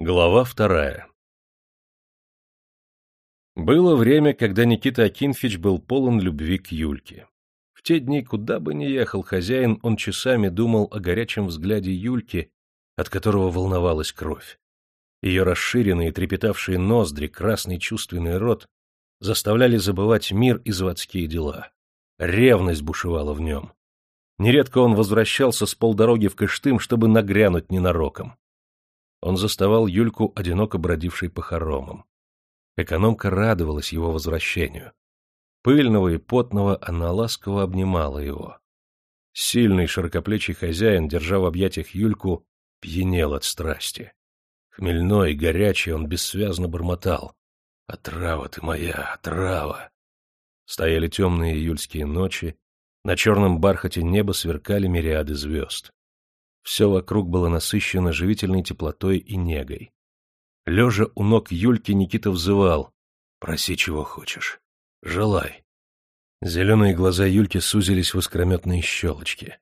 Глава вторая Было время, когда Никита Акинфич был полон любви к Юльке. В те дни, куда бы ни ехал хозяин, он часами думал о горячем взгляде Юльки, от которого волновалась кровь. Ее расширенные, трепетавшие ноздри, красный чувственный рот заставляли забывать мир и заводские дела. Ревность бушевала в нем. Нередко он возвращался с полдороги в Кыштым, чтобы нагрянуть ненароком он заставал Юльку одиноко бродившей по хоромам. Экономка радовалась его возвращению. Пыльного и потного она ласково обнимала его. Сильный широкоплечий хозяин, держа в объятиях Юльку, пьянел от страсти. Хмельной, горячий, он бессвязно бормотал. «Отрава ты моя, отрава!» Стояли темные июльские ночи, на черном бархате неба сверкали мириады звезд. Все вокруг было насыщено живительной теплотой и негой. Лежа у ног Юльки, Никита взывал. «Проси, чего хочешь. Желай». Зеленые глаза Юльки сузились в искрометные щелочки.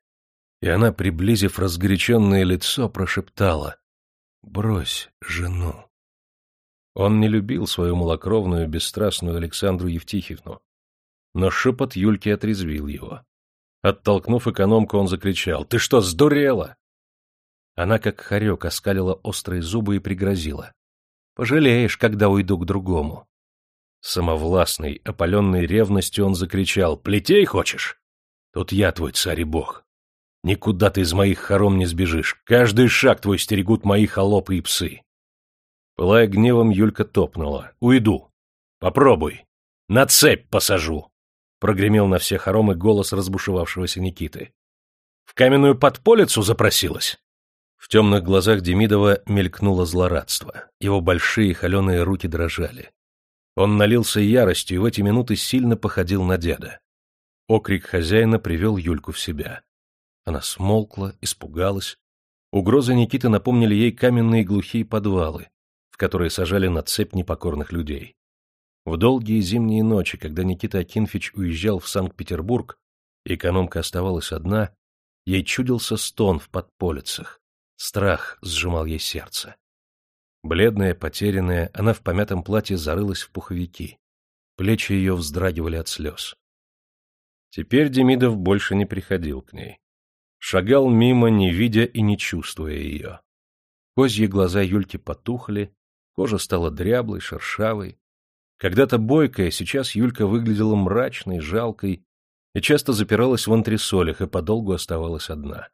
И она, приблизив разгоряченное лицо, прошептала «Брось жену». Он не любил свою малокровную, бесстрастную Александру Евтихевну. Но шепот Юльки отрезвил его. Оттолкнув экономку, он закричал «Ты что, сдурела? Она, как хорек, оскалила острые зубы и пригрозила. «Пожалеешь, когда уйду к другому». Самовластный, опаленный ревностью, он закричал. «Плетей хочешь? Тут я твой царь и бог. Никуда ты из моих хором не сбежишь. Каждый шаг твой стерегут мои холопы и псы». Пылая гневом, Юлька топнула. «Уйду. Попробуй. На цепь посажу!» Прогремел на все хоромы голос разбушевавшегося Никиты. «В каменную подполицу запросилась?» В темных глазах Демидова мелькнуло злорадство. Его большие холеные руки дрожали. Он налился яростью и в эти минуты сильно походил на деда. Окрик хозяина привел Юльку в себя. Она смолкла, испугалась. Угрозы Никиты напомнили ей каменные глухие подвалы, в которые сажали на цепь непокорных людей. В долгие зимние ночи, когда Никита Акинфич уезжал в Санкт-Петербург, экономка оставалась одна, ей чудился стон в подполицах. Страх сжимал ей сердце. Бледная, потерянная, она в помятом платье зарылась в пуховики. Плечи ее вздрагивали от слез. Теперь Демидов больше не приходил к ней. Шагал мимо, не видя и не чувствуя ее. Козьи глаза Юльки потухли, кожа стала дряблой, шершавой. Когда-то бойкая, сейчас Юлька выглядела мрачной, жалкой и часто запиралась в антресолях и подолгу оставалась одна.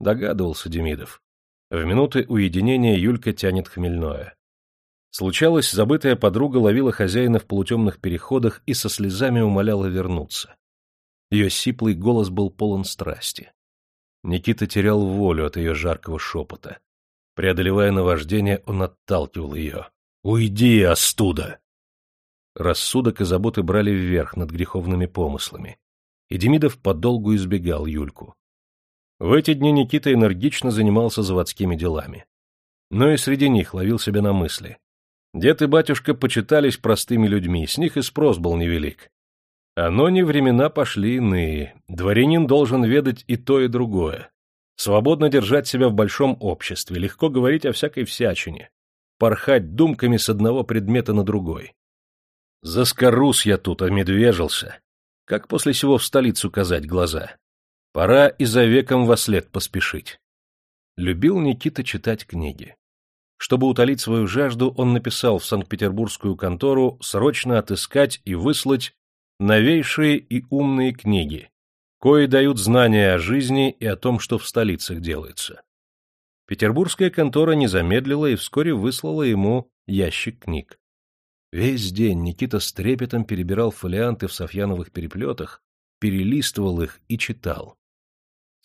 Догадывался Демидов. В минуты уединения Юлька тянет хмельное. Случалось, забытая подруга ловила хозяина в полутемных переходах и со слезами умоляла вернуться. Ее сиплый голос был полон страсти. Никита терял волю от ее жаркого шепота. Преодолевая наваждение, он отталкивал ее. «Уйди, остуда!» Рассудок и заботы брали вверх над греховными помыслами. И Демидов подолгу избегал Юльку. В эти дни Никита энергично занимался заводскими делами. Но и среди них ловил себя на мысли. Дед и батюшка почитались простыми людьми, с них и спрос был невелик. А но не времена пошли иные. Дворянин должен ведать и то, и другое. Свободно держать себя в большом обществе, легко говорить о всякой всячине. Порхать думками с одного предмета на другой. Заскорус я тут, омедвежился. Как после сего в столицу казать глаза? Пора и за веком во след поспешить. Любил Никита читать книги. Чтобы утолить свою жажду, он написал в Санкт-Петербургскую контору срочно отыскать и выслать новейшие и умные книги, кои дают знания о жизни и о том, что в столицах делается. Петербургская контора не замедлила и вскоре выслала ему ящик книг. Весь день Никита с трепетом перебирал фолианты в софьяновых переплетах, перелистывал их и читал.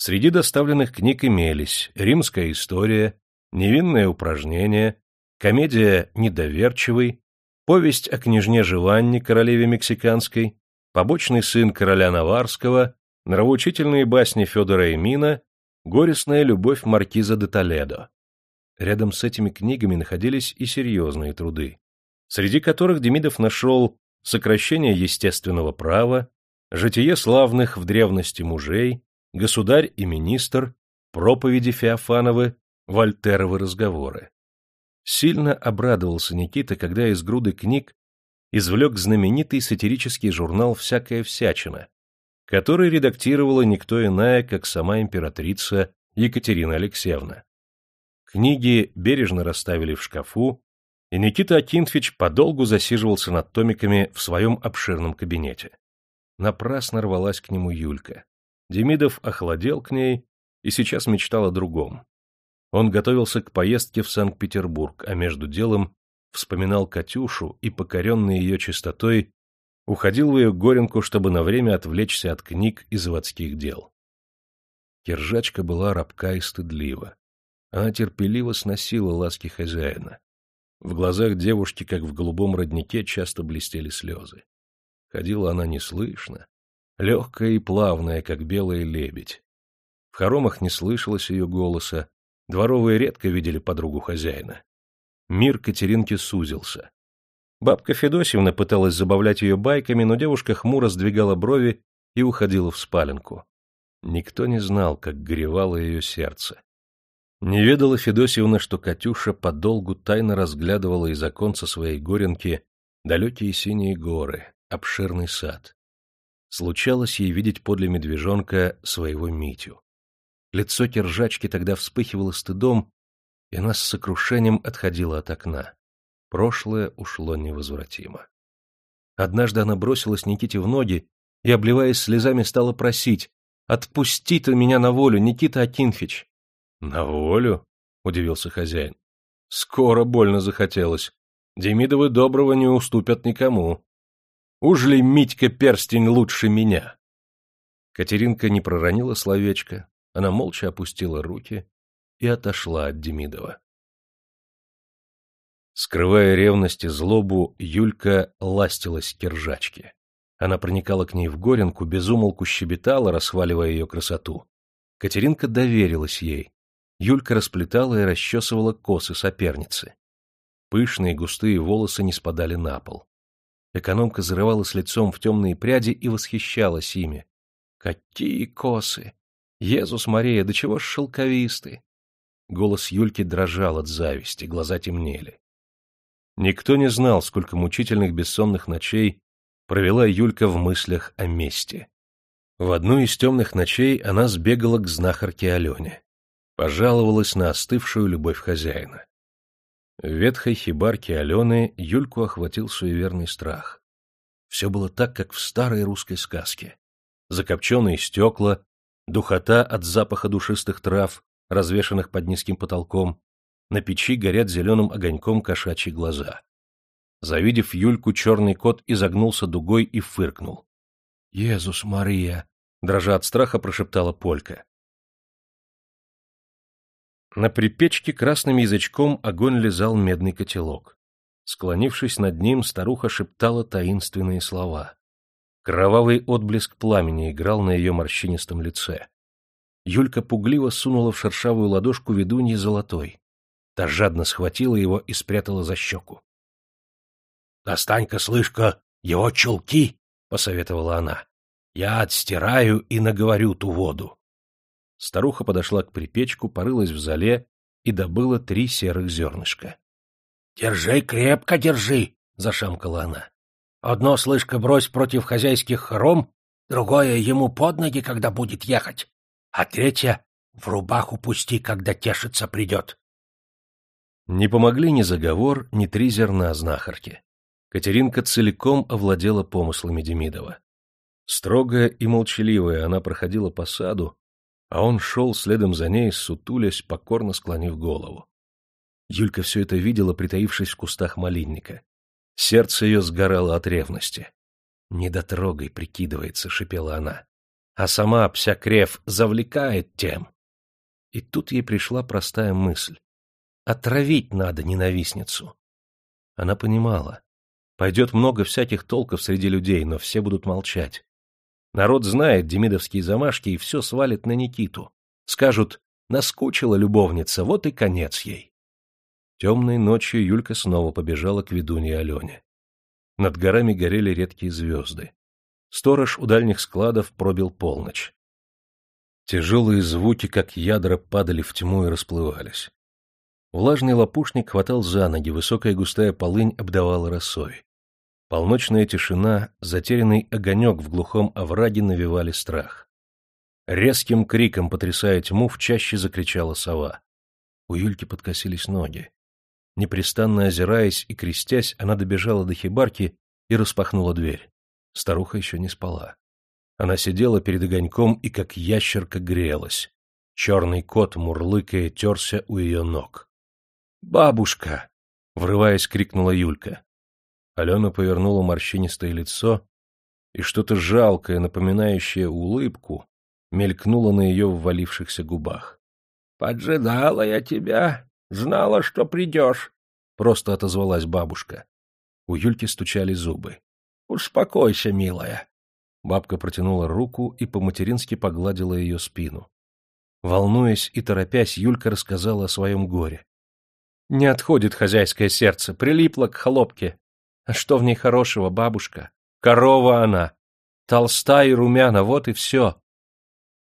Среди доставленных книг имелись «Римская история», «Невинное упражнение», комедия «Недоверчивый», повесть о княжне Живанне, королеве мексиканской, побочный сын короля Наварского, нравоучительные басни Федора Эмина, горестная любовь маркиза де Толедо. Рядом с этими книгами находились и серьезные труды, среди которых Демидов нашел «Сокращение естественного права», «Житие славных в древности мужей», государь и министр, проповеди Феофановы, Вольтеровы разговоры. Сильно обрадовался Никита, когда из груды книг извлек знаменитый сатирический журнал «Всякая всячина», который редактировала никто иная, как сама императрица Екатерина Алексеевна. Книги бережно расставили в шкафу, и Никита Акинфич подолгу засиживался над томиками в своем обширном кабинете. Напрасно рвалась к нему Юлька. Демидов охладел к ней и сейчас мечтал о другом. Он готовился к поездке в Санкт-Петербург, а между делом вспоминал Катюшу и, покоренный ее чистотой, уходил в ее горенку, чтобы на время отвлечься от книг и заводских дел. Киржачка была рабка и стыдлива. Она терпеливо сносила ласки хозяина. В глазах девушки, как в голубом роднике, часто блестели слезы. Ходила она неслышно, легкая и плавная, как белый лебедь. В хоромах не слышалось ее голоса, Дворовые редко видели подругу хозяина. Мир Катеринки сузился. Бабка Федосьевна пыталась забавлять ее байками, но девушка хмуро сдвигала брови и уходила в спаленку. Никто не знал, как горевало ее сердце. Не ведала Федосьевна, что Катюша подолгу тайно разглядывала из оконца своей горенки далекие синие горы, обширный сад. Случалось ей видеть подле медвежонка своего Митю. Лицо киржачки тогда вспыхивало стыдом, и она с сокрушением отходила от окна. Прошлое ушло невозвратимо. Однажды она бросилась Никите в ноги и, обливаясь слезами, стала просить «Отпусти ты меня на волю, Никита Акинфич!» «На волю?» — удивился хозяин. «Скоро больно захотелось. Демидовы доброго не уступят никому. Уж ли Митька перстень лучше меня?» Катеринка не проронила словечко, она молча опустила руки и отошла от Демидова. Скрывая ревность и злобу, Юлька ластилась к киржачке. Она проникала к ней в горенку, безумолку щебетала, расхваливая ее красоту. Катеринка доверилась ей. Юлька расплетала и расчесывала косы соперницы. Пышные густые волосы не спадали на пол. Экономка зарывалась лицом в темные пряди и восхищалась ими. Какие косы! Езус Мария, да чего ж шелковисты! Голос Юльки дрожал от зависти, глаза темнели. Никто не знал, сколько мучительных бессонных ночей провела Юлька в мыслях о мести. В одну из темных ночей она сбегала к знахарке Алене. Пожаловалась на остывшую любовь хозяина. В ветхой хибарке Алены Юльку охватил суеверный страх. Все было так, как в старой русской сказке. Закопченные стекла, духота от запаха душистых трав, развешанных под низким потолком, на печи горят зеленым огоньком кошачьи глаза. Завидев Юльку, черный кот изогнулся дугой и фыркнул. — Езус Мария! — дрожа от страха прошептала Полька. На припечке красным язычком огонь лизал медный котелок. Склонившись над ним, старуха шептала таинственные слова. Кровавый отблеск пламени играл на ее морщинистом лице. Юлька пугливо сунула в шершавую ладошку ведуньи золотой. Та жадно схватила его и спрятала за щеку. — Достань-ка, слышка, его чулки, — посоветовала она. — Я отстираю и наговорю ту воду. Старуха подошла к припечку, порылась в зале и добыла три серых зернышка. — Держи крепко, держи, — зашамкала она. Одно, слышка, брось против хозяйских хором, другое ему под ноги, когда будет ехать, а третье в рубаху пусти, когда тешиться придет. Не помогли ни заговор, ни три зерна знахарки. Катеринка целиком овладела помыслами Демидова. Строгая и молчаливая она проходила по саду, а он шел следом за ней, сутулясь, покорно склонив голову. Юлька все это видела, притаившись в кустах малинника. Сердце ее сгорало от ревности. «Не дотрогай», — прикидывается, — шипела она. А сама Псякрев завлекает тем. И тут ей пришла простая мысль. Отравить надо ненавистницу. Она понимала. Пойдет много всяких толков среди людей, но все будут молчать. Народ знает демидовские замашки и все свалит на Никиту. Скажут, наскучила любовница, вот и конец ей. Темной ночью Юлька снова побежала к ведунье Алене. Над горами горели редкие звезды. Сторож у дальних складов пробил полночь. Тяжелые звуки, как ядра, падали в тьму и расплывались. Влажный лопушник хватал за ноги, высокая густая полынь обдавала росой. Полночная тишина, затерянный огонек в глухом овраге навевали страх. Резким криком, потрясая тьму, в чаще закричала сова. У Юльки подкосились ноги. Непрестанно озираясь и крестясь, она добежала до хибарки и распахнула дверь. Старуха еще не спала. Она сидела перед огоньком и как ящерка грелась. Черный кот, мурлыкая, терся у ее ног. «Бабушка!» — врываясь, крикнула Юлька. Алена повернула морщинистое лицо, и что-то жалкое, напоминающее улыбку, мелькнуло на ее ввалившихся губах. — Поджидала я тебя, знала, что придешь, — просто отозвалась бабушка. У Юльки стучали зубы. — Успокойся, милая. Бабка протянула руку и по-матерински погладила ее спину. Волнуясь и торопясь, Юлька рассказала о своем горе. Не отходит хозяйское сердце, прилипло к хлопке. А что в ней хорошего, бабушка? Корова она. Толста и румяна, вот и все.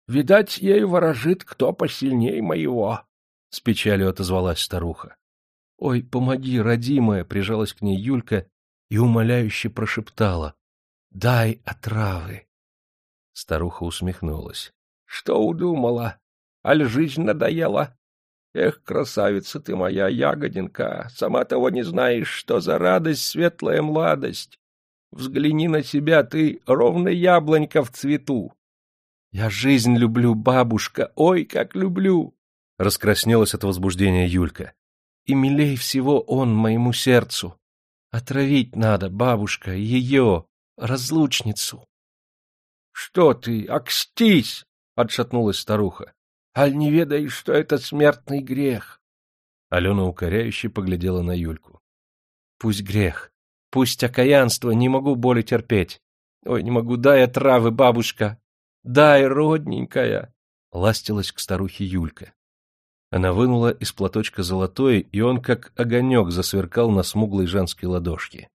Видать, ей ворожит кто посильней моего, — с печалью отозвалась старуха. — Ой, помоги, родимая, — прижалась к ней Юлька и умоляюще прошептала. — Дай отравы. Старуха усмехнулась. — Что удумала? Аль жизнь надоела? Эх, красавица ты моя, ягодинка, сама того не знаешь, что за радость, светлая младость. Взгляни на себя, ты ровно яблонька в цвету. Я жизнь люблю, бабушка, ой, как люблю! Раскраснелась от возбуждения Юлька. И милей всего он моему сердцу. Отравить надо, бабушка, ее, разлучницу. — Что ты, окстись! — отшатнулась старуха. Аль не ведаешь, что это смертный грех? Алена укоряюще поглядела на Юльку. Пусть грех, пусть окаянство, не могу боли терпеть. Ой, не могу, дай отравы, бабушка. Дай, родненькая. Ластилась к старухе Юлька. Она вынула из платочка золотой, и он, как огонек, засверкал на смуглой женской ладошке.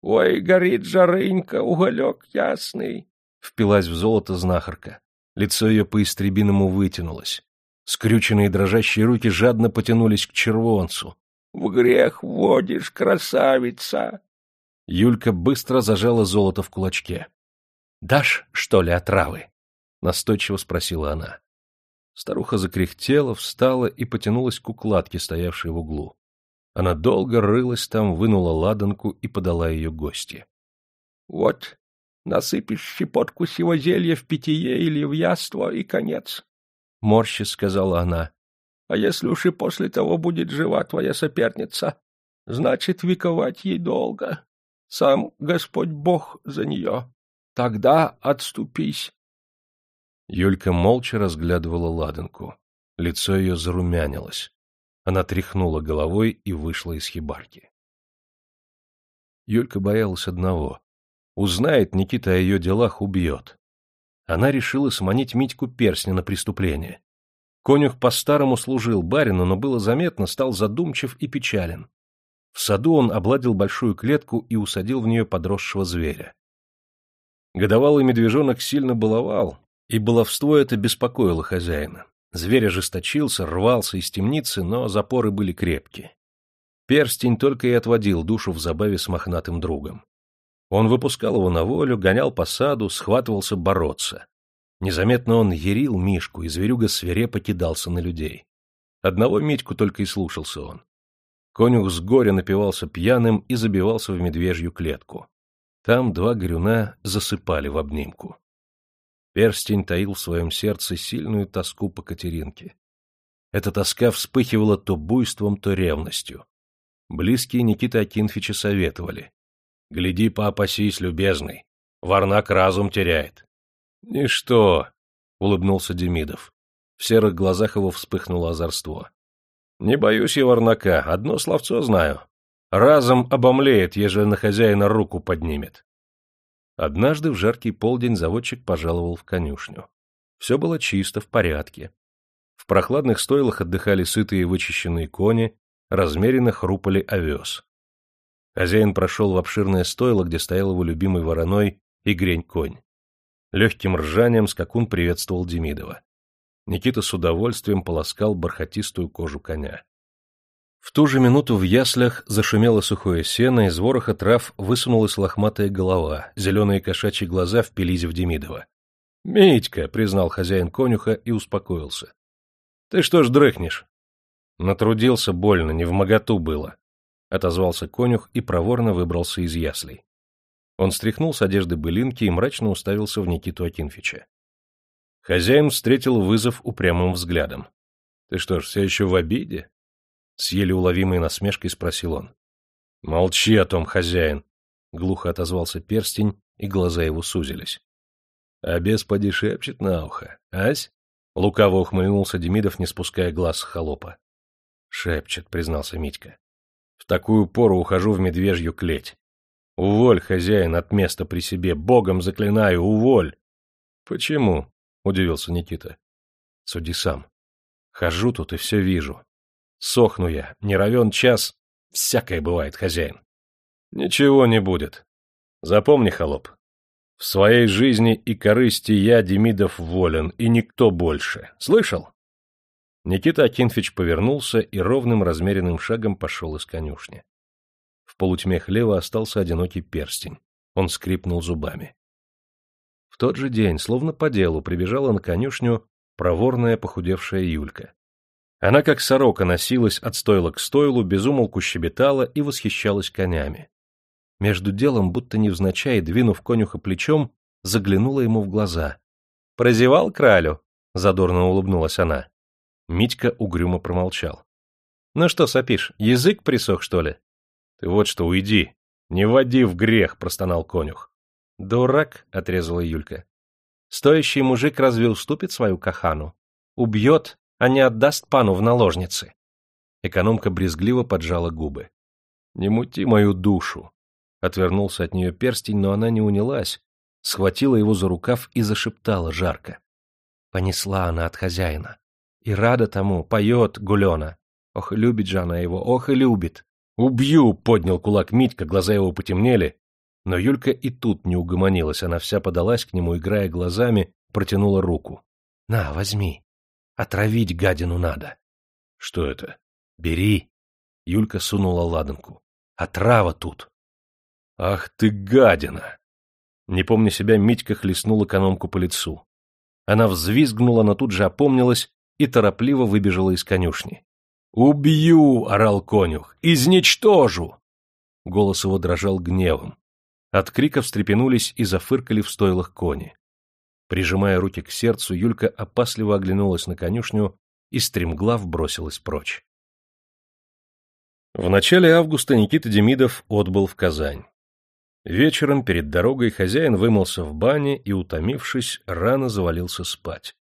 — Ой, горит жарынька, уголек ясный! — впилась в золото знахарка. Лицо ее по-истребиному вытянулось. Скрюченные дрожащие руки жадно потянулись к червонцу. — В грех водишь, красавица! Юлька быстро зажала золото в кулачке. — Дашь, что ли, отравы? — настойчиво спросила она. Старуха закряхтела, встала и потянулась к укладке, стоявшей в углу. Она долго рылась там, вынула ладанку и подала ее гости. — Вот, Насыпешь щепотку сего зелья в питье или в яство, и конец. — Морще, — сказала она. — А если уж и после того будет жива твоя соперница, значит, вековать ей долго. Сам Господь Бог за нее. Тогда отступись. Юлька молча разглядывала ладанку. Лицо ее зарумянилось. Она тряхнула головой и вышла из хибарки. Юлька боялась одного Узнает Никита о ее делах, убьет. Она решила сманить Митьку перстня на преступление. Конюх по-старому служил барину, но было заметно, стал задумчив и печален. В саду он обладил большую клетку и усадил в нее подросшего зверя. Годовалый медвежонок сильно баловал, и баловство это беспокоило хозяина. Зверь ожесточился, рвался из темницы, но запоры были крепкие. Перстень только и отводил душу в забаве с мохнатым другом. Он выпускал его на волю, гонял по саду, схватывался бороться. Незаметно он ярил Мишку, и зверюга свирепо кидался на людей. Одного Митьку только и слушался он. Конюх с горя напивался пьяным и забивался в медвежью клетку. Там два грюна засыпали в обнимку. Перстень таил в своем сердце сильную тоску по Катеринке. Эта тоска вспыхивала то буйством, то ревностью. Близкие Никиты Акинфича советовали. Гляди, поопасись, любезный. Варнак разум теряет. — Ничто, — улыбнулся Демидов. В серых глазах его вспыхнуло озорство. — Не боюсь я Варнака, одно словцо знаю. Разом обомлеет, ежели на хозяина руку поднимет. Однажды в жаркий полдень заводчик пожаловал в конюшню. Все было чисто, в порядке. В прохладных стойлах отдыхали сытые вычищенные кони, размеренно хрупали овес. Хозяин прошел в обширное стойло, где стоял его любимый вороной и грень-конь. Легким ржанием скакун приветствовал Демидова. Никита с удовольствием полоскал бархатистую кожу коня. В ту же минуту в яслях зашумело сухое сено, из вороха трав высунулась лохматая голова, зеленые кошачьи глаза впились в Демидова. — Митька, — признал хозяин конюха и успокоился. — Ты что ж дрыхнешь? — Натрудился больно, не в моготу было, — отозвался конюх и проворно выбрался из яслей. Он стряхнул с одежды былинки и мрачно уставился в Никиту Акинфича. Хозяин встретил вызов упрямым взглядом. — Ты что ж, все еще в обиде? С еле уловимой насмешкой спросил он. — Молчи о том, хозяин! — глухо отозвался перстень, и глаза его сузились. — А бес поди шепчет на ухо. Ась? — лукаво ухмыльнулся Демидов, не спуская глаз с холопа. — Шепчет, — признался Митька. — такую пору ухожу в медвежью клеть. Уволь, хозяин, от места при себе, богом заклинаю, уволь! — Почему? — удивился Никита. — Суди сам. Хожу тут и все вижу. Сохну я, не равен час. Всякое бывает, хозяин. Ничего не будет. Запомни, холоп, в своей жизни и корысти я, Демидов, волен, и никто больше. Слышал? Никита Акинфич повернулся и ровным размеренным шагом пошел из конюшни. В полутьме хлева остался одинокий перстень. Он скрипнул зубами. В тот же день, словно по делу, прибежала на конюшню проворная похудевшая Юлька. Она, как сорока, носилась от стойла к стойлу, безумолку щебетала и восхищалась конями. Между делом, будто невзначай, двинув конюха плечом, заглянула ему в глаза. — Прозевал кралю? — задорно улыбнулась она. Митька угрюмо промолчал. — Ну что сопишь, язык присох, что ли? — Ты вот что, уйди. Не води в грех, — простонал конюх. — Дурак, — отрезала Юлька. — Стоящий мужик разве уступит свою кахану? Убьет, а не отдаст пану в наложницы. Экономка брезгливо поджала губы. — Не мути мою душу. Отвернулся от нее перстень, но она не унялась, схватила его за рукав и зашептала жарко. Понесла она от хозяина. И рада тому, поет Гулена. Ох, любит же она его, ох и любит. «Убью!» — поднял кулак Митька, глаза его потемнели. Но Юлька и тут не угомонилась, она вся подалась к нему, играя глазами, протянула руку. «На, возьми. Отравить гадину надо. Что это? Бери. Юлька сунула ладанку. Отрава тут. Ах ты гадина! Не помня себя, Митька хлестнул экономку по лицу. Она взвизгнула, но тут же опомнилась и торопливо выбежала из конюшни. «Убью!» — орал конюх. «Изничтожу!» Голос его дрожал гневом. От крика встрепенулись и зафыркали в стойлах кони. Прижимая руки к сердцу, Юлька опасливо оглянулась на конюшню и стремглав бросилась прочь. В начале августа Никита Демидов отбыл в Казань. Вечером перед дорогой хозяин вымылся в бане и, утомившись, рано завалился спать.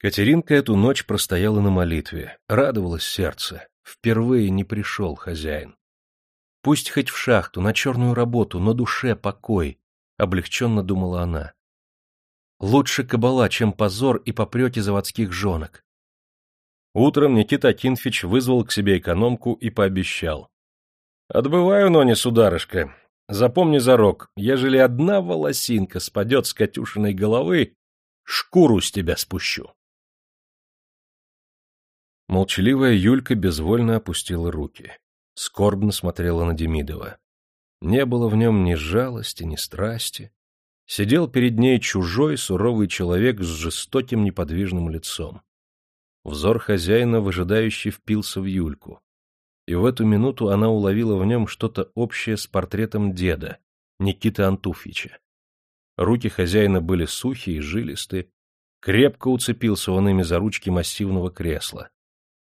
Катеринка эту ночь простояла на молитве, радовалось сердце. Впервые не пришел хозяин. Пусть хоть в шахту, на черную работу, но душе покой, — облегченно думала она. Лучше кабала, чем позор и попреки заводских женок. Утром Никита Акинфич вызвал к себе экономку и пообещал. — Отбываю, но не сударышка. Запомни зарок, ежели одна волосинка спадет с Катюшиной головы, шкуру с тебя спущу. Молчаливая Юлька безвольно опустила руки. Скорбно смотрела на Демидова. Не было в нем ни жалости, ни страсти сидел перед ней чужой суровый человек с жестоким неподвижным лицом. Взор хозяина выжидающий впился в Юльку. И в эту минуту она уловила в нем что-то общее с портретом деда, Никиты Антуфича. Руки хозяина были сухие и жилисты, крепко уцепился он ими за ручки массивного кресла.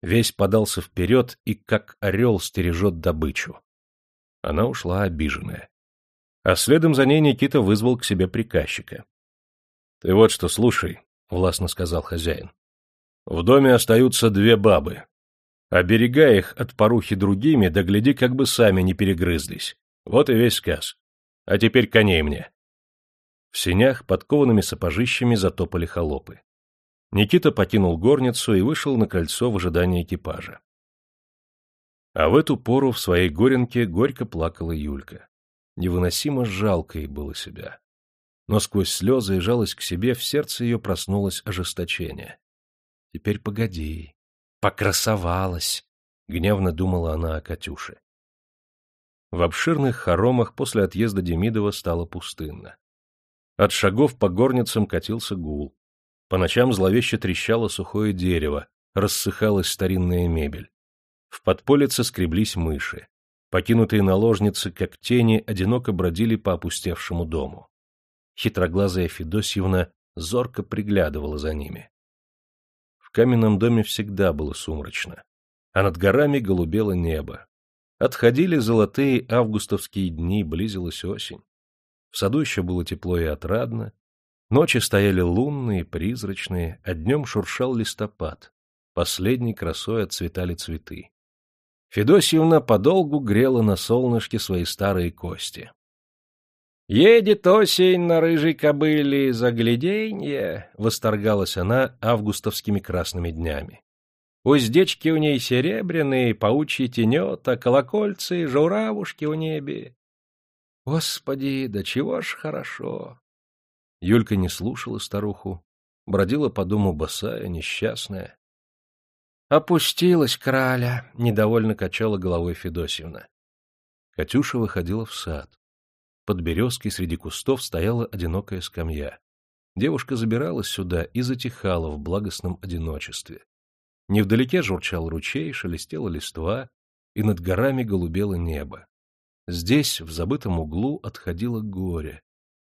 Весь подался вперед и, как орел, стережет добычу. Она ушла обиженная а следом за ней Никита вызвал к себе приказчика. — Ты вот что слушай, — властно сказал хозяин. — В доме остаются две бабы. Оберегай их от порухи другими, да гляди, как бы сами не перегрызлись. Вот и весь сказ. А теперь коней мне. В сенях подкованными сапожищами затопали холопы. Никита покинул горницу и вышел на кольцо в ожидании экипажа. А в эту пору в своей горенке горько плакала Юлька. Невыносимо жалко ей было себя. Но сквозь слезы и жалость к себе в сердце ее проснулось ожесточение. Теперь погоди. Покрасовалась. — гневно думала она о Катюше. В обширных хоромах после отъезда Демидова стало пустынно. От шагов по горницам катился гул. По ночам зловеще трещало сухое дерево, рассыхалась старинная мебель. В подполице скреблись мыши. Покинутые наложницы, как тени, одиноко бродили по опустевшему дому. Хитроглазая Федосьевна зорко приглядывала за ними. В каменном доме всегда было сумрачно, а над горами голубело небо, Отходили золотые августовские дни, близилась осень. В саду еще было тепло и отрадно. Ночи стояли лунные, призрачные, а днем шуршал листопад. Последней красой отцветали цветы. Федосьевна подолгу грела на солнышке свои старые кости. «Едет осень на рыжей кобыле, загляденье!» — восторгалась она августовскими красными днями. Уздечки у ней серебряные, паучьи тенета, колокольцы, журавушки в небе. Господи, да чего ж хорошо! Юлька не слушала старуху, бродила по дому босая, несчастная. «Опустилась краля!» — недовольно качала головой Федосьевна. Катюша выходила в сад. Под березкой среди кустов стояла одинокая скамья. Девушка забиралась сюда и затихала в благостном одиночестве. Невдалеке журчал ручей, шелестела листва, и над горами голубело небо. Здесь, в забытом углу, отходило горе,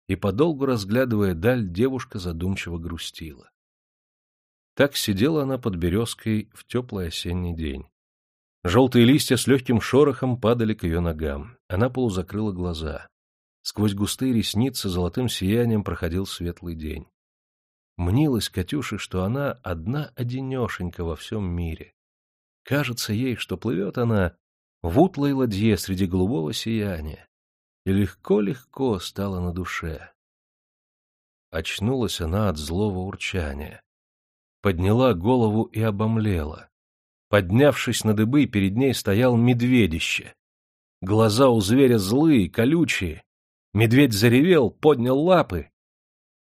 и, подолгу разглядывая даль, девушка задумчиво грустила. Так сидела она под березкой в теплый осенний день. Желтые листья с легким шорохом падали к ее ногам. Она полузакрыла глаза. Сквозь густые ресницы золотым сиянием проходил светлый день. Мнилось Катюше, что она одна-одинешенька во всем мире. Кажется ей, что плывет она в утлой ладье среди голубого сияния, и легко-легко стало на душе. Очнулась она от злого урчания. Подняла голову и обомлела. Поднявшись на дыбы, перед ней стоял медведище. Глаза у зверя злые, колючие. Медведь заревел, поднял лапы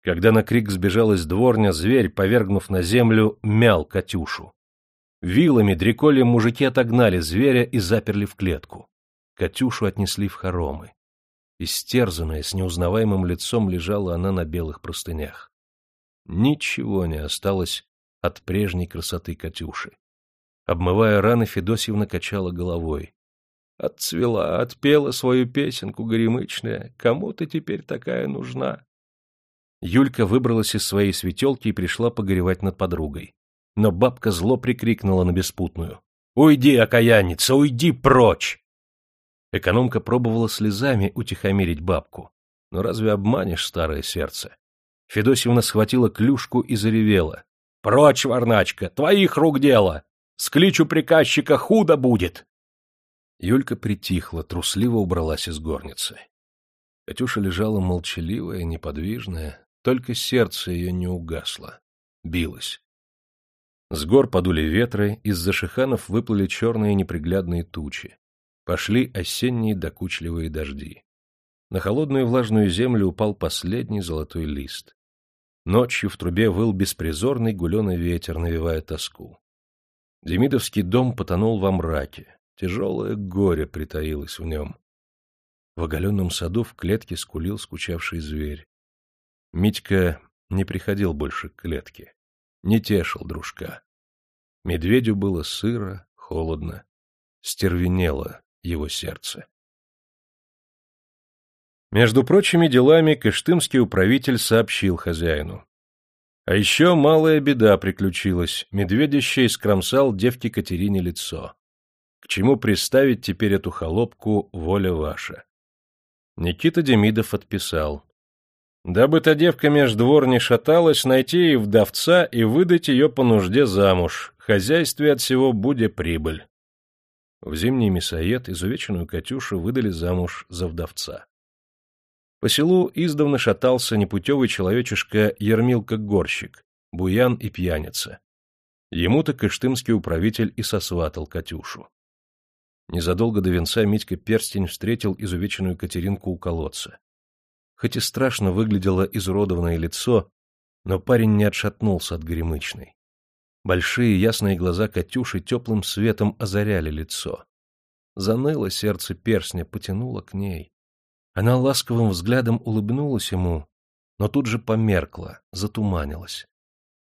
когда на крик сбежал из дворня, зверь, повергнув на землю, мял Катюшу. Вилами, дрекольем мужики отогнали зверя и заперли в клетку. Катюшу отнесли в хоромы. Истерзанная, с неузнаваемым лицом лежала она на белых простынях. Ничего не осталось от прежней красоты Катюши. Обмывая раны, Федосьевна качала головой. Отцвела, отпела свою песенку горемычная. Кому ты теперь такая нужна? Юлька выбралась из своей светелки и пришла погоревать над подругой. Но бабка зло прикрикнула на беспутную. «Уйди, окаянница, уйди прочь!» Экономка пробовала слезами утихомирить бабку. Но разве обманешь старое сердце? Федосьевна схватила клюшку и заревела. «Прочь, варначка, твоих рук дело! С кличу приказчика худо будет!» Юлька притихла, трусливо убралась из горницы. Катюша лежала молчаливая, неподвижная, только сердце ее не угасло, билось. С гор подули ветры, из-за шиханов выплыли черные неприглядные тучи. Пошли осенние докучливые дожди. На холодную влажную землю упал последний золотой лист. Ночью в трубе выл беспризорный гуленый ветер, навевая тоску. Демидовский дом потонул во мраке. Тяжелое горе притаилось в нем. В оголенном саду в клетке скулил скучавший зверь. Митька не приходил больше к клетке, не тешил дружка. Медведю было сыро, холодно, стервенело его сердце. Между прочими делами кыштымский управитель сообщил хозяину. А еще малая беда приключилась, медведище искромсал девке Катерине лицо. К чему приставить теперь эту холопку, воля ваша? Никита Демидов отписал. Дабы та девка меж двор не шаталась, найти ей вдовца и выдать ее по нужде замуж. Хозяйстве от всего буде прибыль. В зимний мясоед изувеченную Катюшу выдали замуж за вдовца. По селу издавна шатался непутевый человечишка Ермилка-горщик, буян и пьяница. Ему-то кыштымский управитель и сосватал Катюшу. Незадолго до венца Митька Перстень встретил изувеченную Катеринку у колодца. Хоть и страшно выглядело изуродованное лицо, но парень не отшатнулся от горемычной. Большие ясные глаза Катюши теплым светом озаряли лицо. Заныло сердце перстня, потянуло к ней. Она ласковым взглядом улыбнулась ему, но тут же померкла, затуманилась.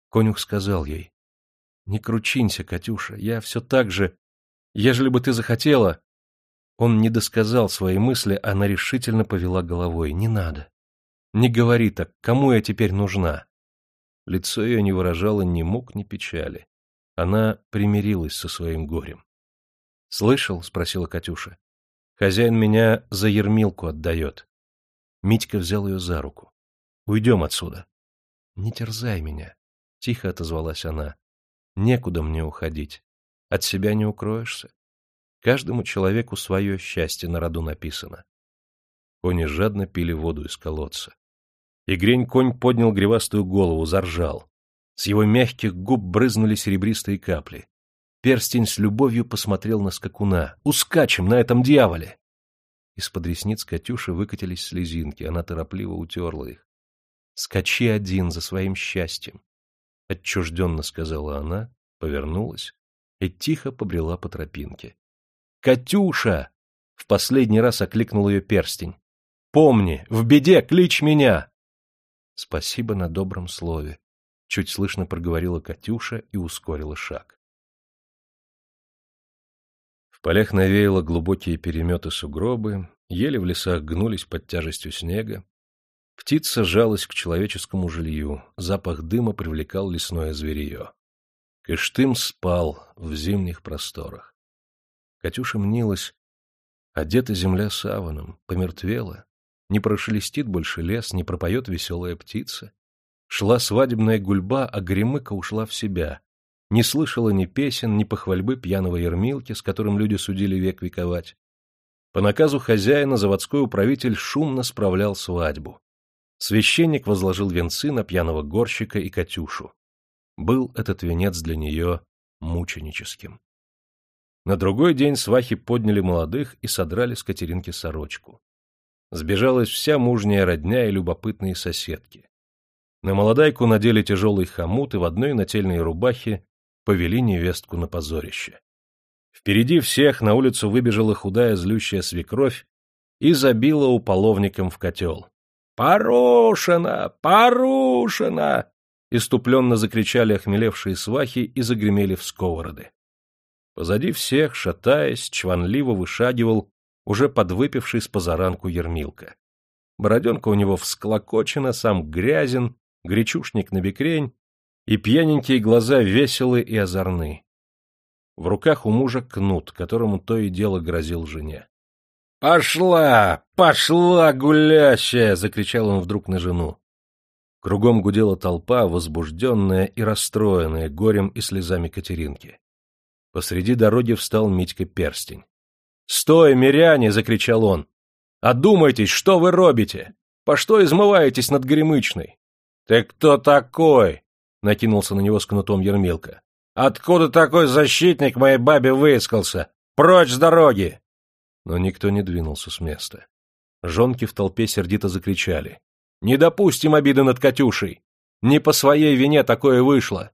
Конюх сказал ей, — Не кручинься, Катюша, я все так же... Ежели бы ты захотела... Он не досказал свои мысли, она решительно повела головой. — Не надо. Не говори так, кому я теперь нужна? Лицо ее не выражало ни мук, ни печали. Она примирилась со своим горем. — Слышал? — спросила Катюша. — Хозяин меня за ермилку отдает. Митька взял ее за руку. — Уйдем отсюда. — Не терзай меня, — тихо отозвалась она. — Некуда мне уходить. От себя не укроешься. Каждому человеку свое счастье на роду написано. Кони жадно пили воду из колодца. Игрень конь поднял гривастую голову, заржал. С его мягких губ брызнули серебристые капли. Перстень с любовью посмотрел на скакуна. «Ускачем на этом дьяволе!» Из-под ресниц Катюши выкатились слезинки, она торопливо утерла их. «Скачи один за своим счастьем!» Отчужденно сказала она, повернулась и тихо побрела по тропинке. «Катюша!» — в последний раз окликнул ее перстень. «Помни, в беде клич меня!» Спасибо на добром слове, чуть слышно проговорила Катюша и ускорила шаг. В полях навеяло глубокие переметы сугробы, ели в лесах гнулись под тяжестью снега. Птица жалась к человеческому жилью, запах дыма привлекал лесное зверье. Кыштым спал в зимних просторах. Катюша мнилась, одета земля саваном, помертвела, не прошелестит больше лес, не пропоет веселая птица. Шла свадебная гульба, а Гремыка ушла в себя. Не слышала ни песен, ни похвальбы пьяного ермилки, с которым люди судили век вековать. По наказу хозяина заводской управитель шумно справлял свадьбу. Священник возложил венцы на пьяного горщика и Катюшу. Был этот венец для нее мученическим. На другой день свахи подняли молодых и содрали с Катеринки сорочку сбежалась вся мужняя родня и любопытные соседки. На молодайку надели тяжелый хомут и в одной нательной рубахе повели невестку на позорище. Впереди всех на улицу выбежала худая злющая свекровь и забила уполовником в котел. «Порушено! Порушено!» Иступленно закричали охмелевшие свахи и загремели в сковороды. Позади всех, шатаясь, чванливо вышагивал уже подвыпивший с позаранку ермилка. Бороденка у него всклокочена, сам грязен, гречушник на бекрень, и пьяненькие глаза веселы и озорны. В руках у мужа кнут, которому то и дело грозил жене. «Пошла! Пошла, гулящая!» — закричал он вдруг на жену. Кругом гудела толпа, возбужденная и расстроенная горем и слезами Катеринки. Посреди дороги встал Митька Перстень. «Стой, миряне!» — закричал он. «Одумайтесь, что вы робите? По что измываетесь над Гремычной?» «Ты кто такой?» — накинулся на него с кнутом Ермилка. «Откуда такой защитник моей бабе выискался? Прочь с дороги!» Но никто не двинулся с места. Жонки в толпе сердито закричали. «Не допустим обиды над Катюшей! Не по своей вине такое вышло!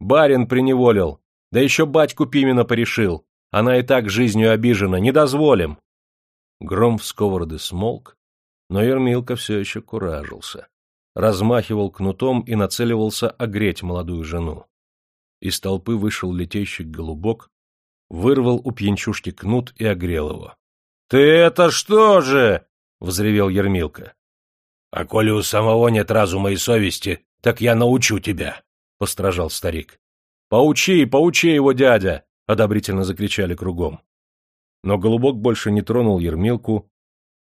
Барин приневолил, да еще батьку Пимена порешил, она и так жизнью обижена, не дозволим. Гром в сковороды смолк, но Ермилка все еще куражился. Размахивал кнутом и нацеливался огреть молодую жену. Из толпы вышел летейщик голубок, вырвал у пьянчушки кнут и огрел его. — Ты это что же? — взревел Ермилка. — А коли у самого нет разума и совести, так я научу тебя, — постражал старик. — Поучи, поучи его, дядя! Одобрительно закричали кругом. Но Голубок больше не тронул Ермилку,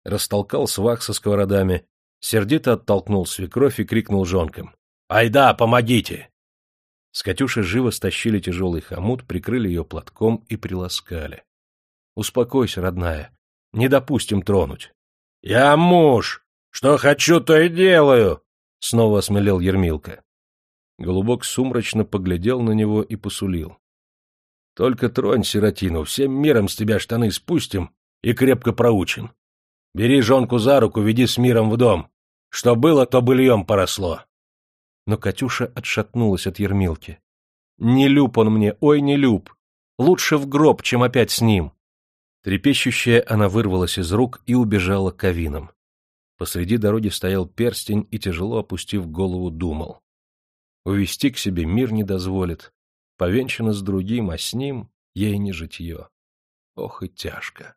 растолкал свах со сковородами, сердито оттолкнул свекровь и крикнул жонкам. «Айда, помогите!» С Катюши живо стащили тяжелый хомут, прикрыли ее платком и приласкали. «Успокойся, родная, не допустим тронуть». «Я муж! Что хочу, то и делаю!» — снова осмелел Ермилка. Голубок сумрачно поглядел на него и посулил. Только тронь сиротину, всем миром с тебя штаны спустим и крепко проучим. Бери жонку за руку, веди с миром в дом. Что было, то быльем поросло. Но Катюша отшатнулась от Ермилки. Не люб он мне, ой, не люб! Лучше в гроб, чем опять с ним!» Трепещущая она вырвалась из рук и убежала к авинам. Посреди дороги стоял перстень и, тяжело опустив голову, думал. Увести к себе мир не дозволит, повенчана с другим, а с ним ей не житье. Ох и тяжко.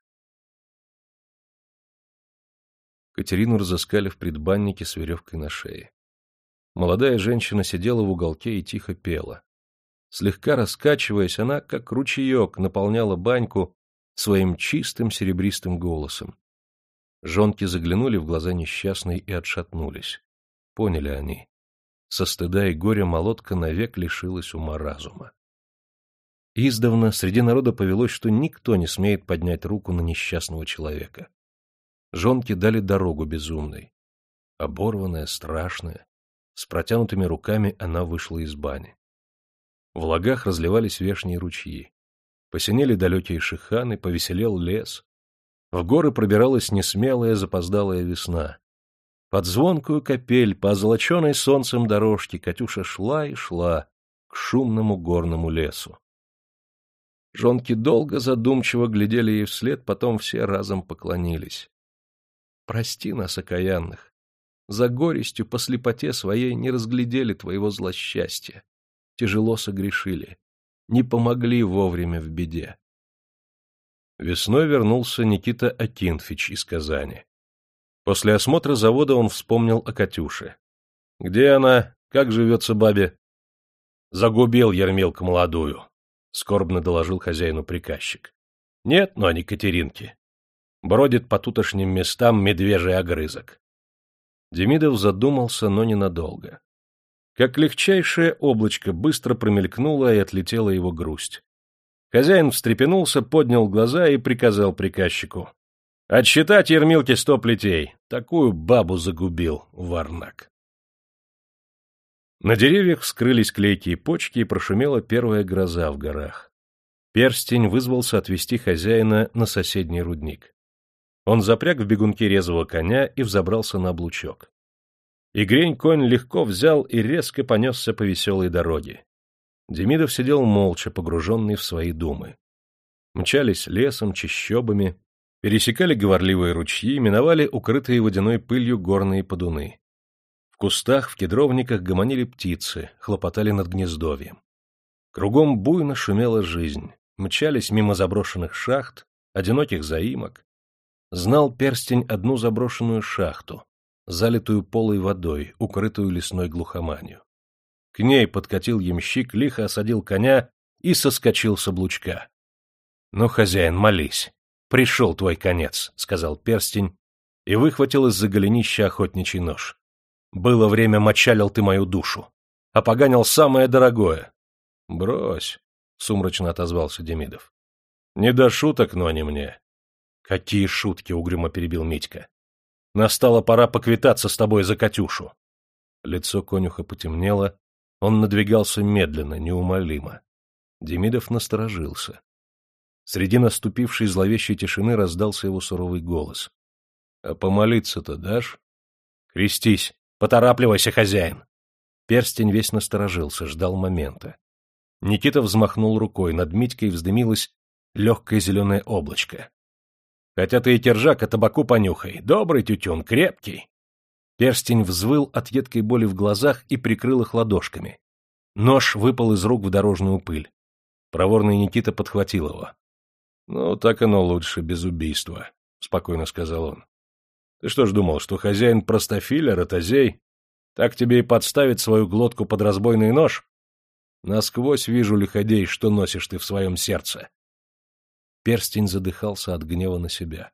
Катерину разыскали в предбаннике с веревкой на шее. Молодая женщина сидела в уголке и тихо пела. Слегка раскачиваясь, она, как ручеек, наполняла баньку своим чистым серебристым голосом. Жонки заглянули в глаза несчастной и отшатнулись. Поняли они. Со стыда и горя молотка навек лишилась ума разума. Издавна среди народа повелось, что никто не смеет поднять руку на несчастного человека. Жонки дали дорогу безумной. Оборванная, страшная, с протянутыми руками она вышла из бани. В лагах разливались вешние ручьи. Посинели далекие шиханы, повеселел лес. В горы пробиралась несмелая запоздалая весна. Под звонкую капель по озолоченной солнцем дорожке Катюша шла и шла к шумному горному лесу. Жонки долго задумчиво глядели ей вслед, потом все разом поклонились. Прости нас, окаянных. За горестью по слепоте своей не разглядели твоего злосчастья. Тяжело согрешили не помогли вовремя в беде. Весной вернулся Никита Акинфич из Казани. После осмотра завода он вспомнил о Катюше. Где она? Как живется бабе? Загубил Ермилка молодую, — скорбно доложил хозяину приказчик. Нет, но не Катеринки. Бродит по тутошним местам медвежий огрызок. Демидов задумался, но ненадолго. Как легчайшее облачко быстро промелькнула и отлетела его грусть. Хозяин встрепенулся, поднял глаза и приказал приказчику. — Отсчитать Ермилке сто плетей. Такую бабу загубил, варнак. На деревьях вскрылись клейкие почки, и прошумела первая гроза в горах. Перстень вызвался отвезти хозяина на соседний рудник. Он запряг в бегунке резвого коня и взобрался на облучок. И грень-конь легко взял и резко понесся по веселой дороге. Демидов сидел молча, погруженный в свои думы. Мчались лесом, чащобами, пересекали говорливые ручьи, миновали укрытые водяной пылью горные подуны. В кустах, в кедровниках гомонили птицы, хлопотали над гнездовьем. Кругом буйно шумела жизнь, мчались мимо заброшенных шахт, одиноких заимок. Знал перстень одну заброшенную шахту, залитую полой водой, укрытую лесной глухоманью. К ней подкатил ямщик, лихо осадил коня и соскочил с облучка. — Ну, хозяин, молись. Пришел твой конец, — сказал перстень и выхватил из-за голенища охотничий нож. — Было время мочалил ты мою душу. Опоганил самое дорогое. — Брось, — сумрачно отозвался Демидов. — Не до шуток, но не мне. — Какие шутки, — угрюмо перебил Митька. Настала пора поквитаться с тобой за Катюшу. Лицо конюха потемнело, он надвигался медленно, неумолимо. Демидов насторожился. Среди наступившей зловещей тишины раздался его суровый голос. — А помолиться-то дашь? — Крестись! Поторапливайся, хозяин! Перстень весь насторожился, ждал момента. Никита взмахнул рукой, над Митькой вздымилось легкое зеленое облачко. Хотя ты и кержак, а табаку понюхай. Добрый тютюн, крепкий. Перстень взвыл от едкой боли в глазах и прикрыл их ладошками. Нож выпал из рук в дорожную пыль. Проворный Никита подхватил его. — Ну, так оно лучше, без убийства, — спокойно сказал он. — Ты что ж думал, что хозяин простофиля, ротозей? Так тебе и подставит свою глотку под разбойный нож? Насквозь вижу, лиходей, что носишь ты в своем сердце. Перстень задыхался от гнева на себя.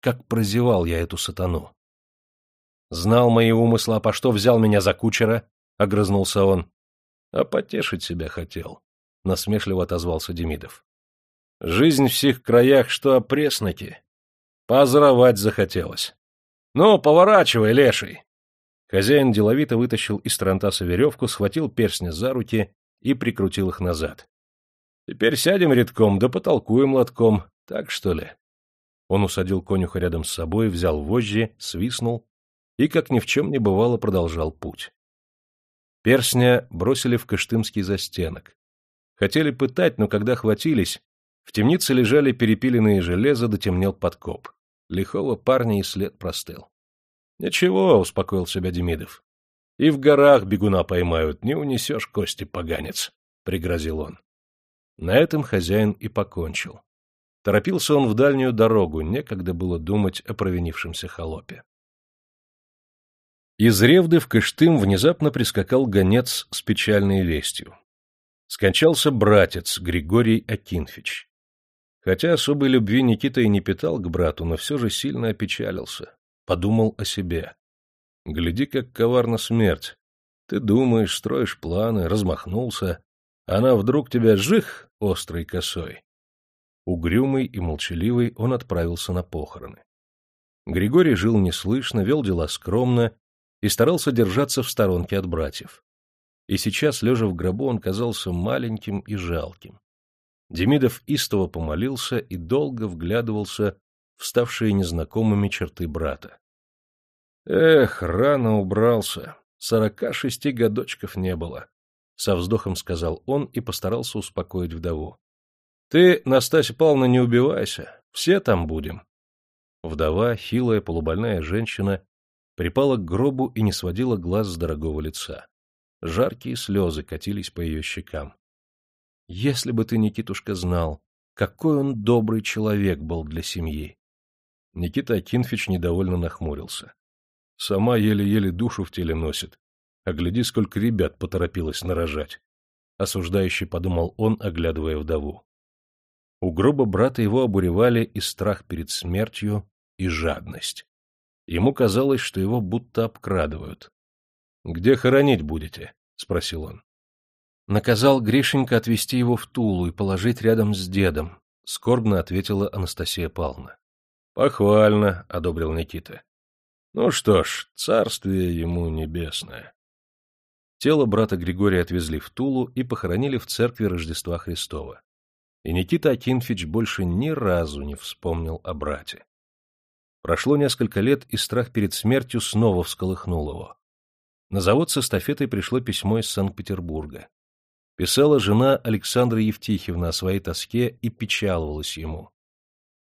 Как прозевал я эту сатану! Знал мои умысла, а по что взял меня за кучера? — огрызнулся он. — А потешить себя хотел, — насмешливо отозвался Демидов. — Жизнь в сих краях, что опресноки. Позоровать захотелось. — Ну, поворачивай, леший! Хозяин деловито вытащил из тарантаса веревку, схватил перстня за руки и прикрутил их назад. Теперь сядем редком, да потолкуем лотком. Так, что ли? Он усадил конюха рядом с собой, взял вожжи, свистнул и, как ни в чем не бывало, продолжал путь. Персня бросили в Кыштымский застенок, Хотели пытать, но когда хватились, в темнице лежали перепиленные железо, дотемнел подкоп. Лихого парня и след простыл. — Ничего, — успокоил себя Демидов. — И в горах бегуна поймают, не унесешь кости, поганец, — пригрозил он. На этом хозяин и покончил. Торопился он в дальнюю дорогу, некогда было думать о провинившемся холопе. Из Ревды в Кыштым внезапно прискакал гонец с печальной вестью. Скончался братец Григорий Акинфич. Хотя особой любви Никита и не питал к брату, но все же сильно опечалился. Подумал о себе. Гляди, как коварна смерть. Ты думаешь, строишь планы, размахнулся, она вдруг тебя жих острой косой. Угрюмый и молчаливый он отправился на похороны. Григорий жил неслышно, вел дела скромно и старался держаться в сторонке от братьев. И сейчас, лежа в гробу, он казался маленьким и жалким. Демидов истово помолился и долго вглядывался в ставшие незнакомыми черты брата. Эх, рано убрался, сорока шести годочков не было, — со вздохом сказал он и постарался успокоить вдову. — Ты, Настасья Павловна, не убивайся, все там будем. Вдова, хилая, полубольная женщина, припала к гробу и не сводила глаз с дорогого лица. Жаркие слезы катились по ее щекам. Если бы ты, Никитушка, знал, какой он добрый человек был для семьи. Никита Акинфич недовольно нахмурился. Сама еле-еле душу в теле носит. А гляди, сколько ребят поторопилась нарожать. Осуждающий подумал он, оглядывая вдову. У гроба брата его обуревали и страх перед смертью, и жадность. Ему казалось, что его будто обкрадывают. — Где хоронить будете? — спросил он. Наказал Гришенька отвезти его в Тулу и положить рядом с дедом, — скорбно ответила Анастасия Павловна. — Похвально, — одобрил Никита. — Ну что ж, царствие ему небесное. Тело брата Григория отвезли в Тулу и похоронили в церкви Рождества Христова. И Никита Акинфич больше ни разу не вспомнил о брате. Прошло несколько лет, и страх перед смертью снова всколыхнул его. На завод с эстафетой пришло письмо из Санкт-Петербурга. Писала жена Александра Евтихевна о своей тоске и печаловалась ему.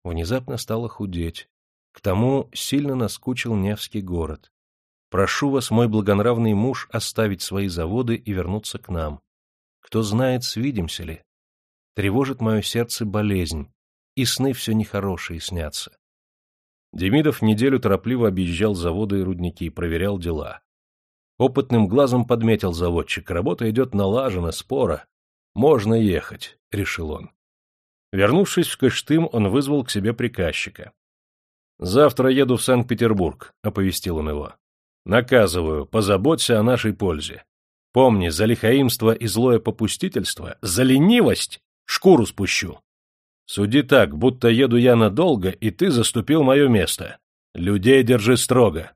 Внезапно стала худеть. К тому сильно наскучил Невский город. Прошу вас, мой благонравный муж, оставить свои заводы и вернуться к нам. Кто знает, свидимся ли. Тревожит мое сердце болезнь, и сны все нехорошие снятся. Демидов неделю торопливо объезжал заводы и рудники, проверял дела. Опытным глазом подметил заводчик. Работа идет налажена, спора. Можно ехать, — решил он. Вернувшись в Кыштым, он вызвал к себе приказчика. «Завтра еду в Санкт-Петербург», — оповестил он его. «Наказываю, позаботься о нашей пользе. Помни, за лихаимство и злое попустительство, за ленивость шкуру спущу. Суди так, будто еду я надолго, и ты заступил мое место. Людей держи строго.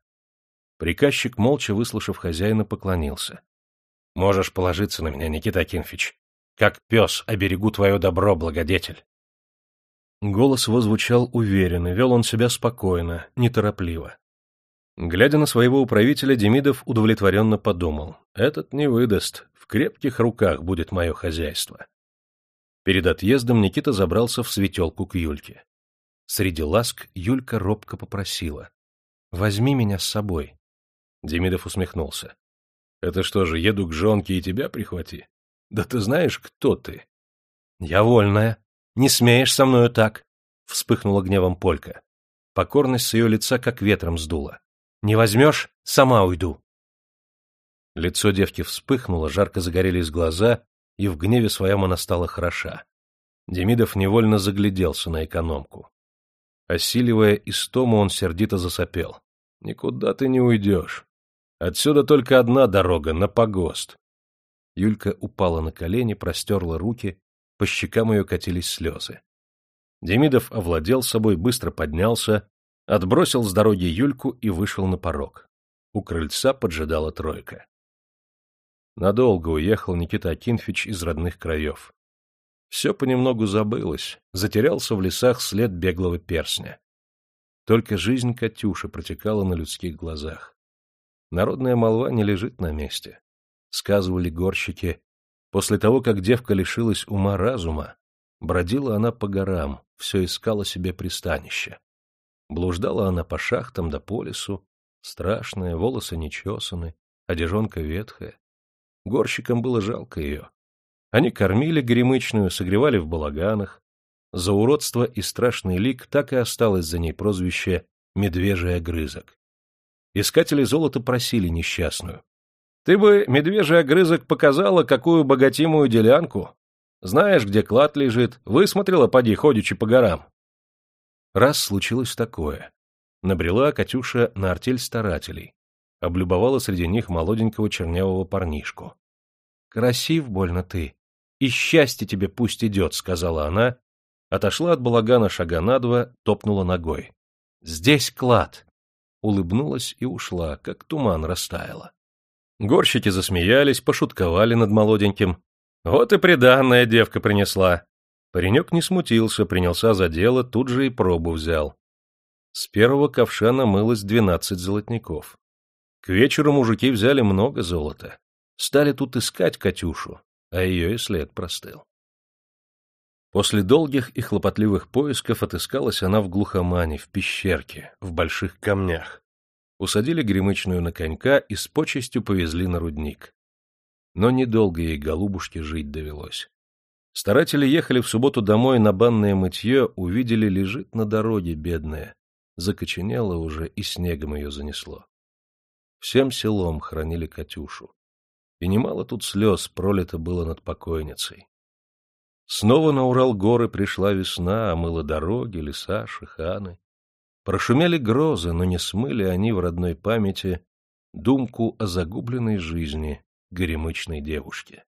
Приказчик, молча выслушав хозяина, поклонился. — Можешь положиться на меня, Никита Акинфич. Как пес оберегу твое добро, благодетель. Голос его звучал уверенно, вел он себя спокойно, неторопливо. Глядя на своего управителя, Демидов удовлетворенно подумал. Этот не выдаст, в крепких руках будет мое хозяйство. Перед отъездом Никита забрался в светелку к Юльке. Среди ласк Юлька робко попросила. — Возьми меня с собой. Демидов усмехнулся. — Это что же, еду к жонке и тебя прихвати? Да ты знаешь, кто ты? — Я вольная. Не смеешь со мною так, — вспыхнула гневом Полька. Покорность с ее лица как ветром сдула. — Не возьмешь — сама уйду. Лицо девки вспыхнуло, жарко загорелись глаза, и в гневе своем она стала хороша. Демидов невольно загляделся на экономку. Осиливая истому, он сердито засопел. — Никуда ты не уйдешь. Отсюда только одна дорога, на погост. Юлька упала на колени, простерла руки, по щекам ее катились слезы. Демидов овладел собой, быстро поднялся, отбросил с дороги Юльку и вышел на порог. У крыльца поджидала тройка. Надолго уехал Никита Акинфич из родных краев. Все понемногу забылось, затерялся в лесах след беглого персня. Только жизнь Катюши протекала на людских глазах. Народная молва не лежит на месте. Сказывали горщики, После того, как девка лишилась ума-разума, бродила она по горам, все искала себе пристанище. Блуждала она по шахтам да по лесу, страшная, волосы нечесаны, одежонка ветхая. Горщикам было жалко ее. Они кормили горемычную, согревали в балаганах. За уродство и страшный лик так и осталось за ней прозвище «медвежий огрызок». Искатели золота просили несчастную. «Ты бы, медвежий огрызок, показала, какую богатимую делянку. Знаешь, где клад лежит, высмотрела, поди, ходячи по горам». Раз случилось такое. Набрела Катюша на артель старателей. Облюбовала среди них молоденького чернявого парнишку. «Красив больно ты. И счастье тебе пусть идет», — сказала она. Отошла от балагана шага на два, топнула ногой. «Здесь клад!» Улыбнулась и ушла, как туман растаяла. Горщики засмеялись, пошутковали над молоденьким. «Вот и приданная девка принесла. Паренек не смутился, принялся за дело, тут же и пробу взял. С первого ковша намылось двенадцать золотников. К вечеру мужики взяли много золота. Стали тут искать Катюшу, а ее и след простыл. После долгих и хлопотливых поисков отыскалась она в глухомане, в пещерке, в больших камнях. Усадили гремычную на конька и с почестью повезли на рудник. Но недолго ей, голубушке, жить довелось. Старатели ехали в субботу домой на банное мытье, увидели, лежит на дороге бедная. Закоченела уже, и снегом ее занесло. Всем селом хранили Катюшу. И немало тут слез пролито было над покойницей. Снова на Урал горы пришла весна, омыла дороги, леса, шиханы. Прошумели грозы, но не смыли они в родной памяти думку о загубленной жизни горемычной девушки.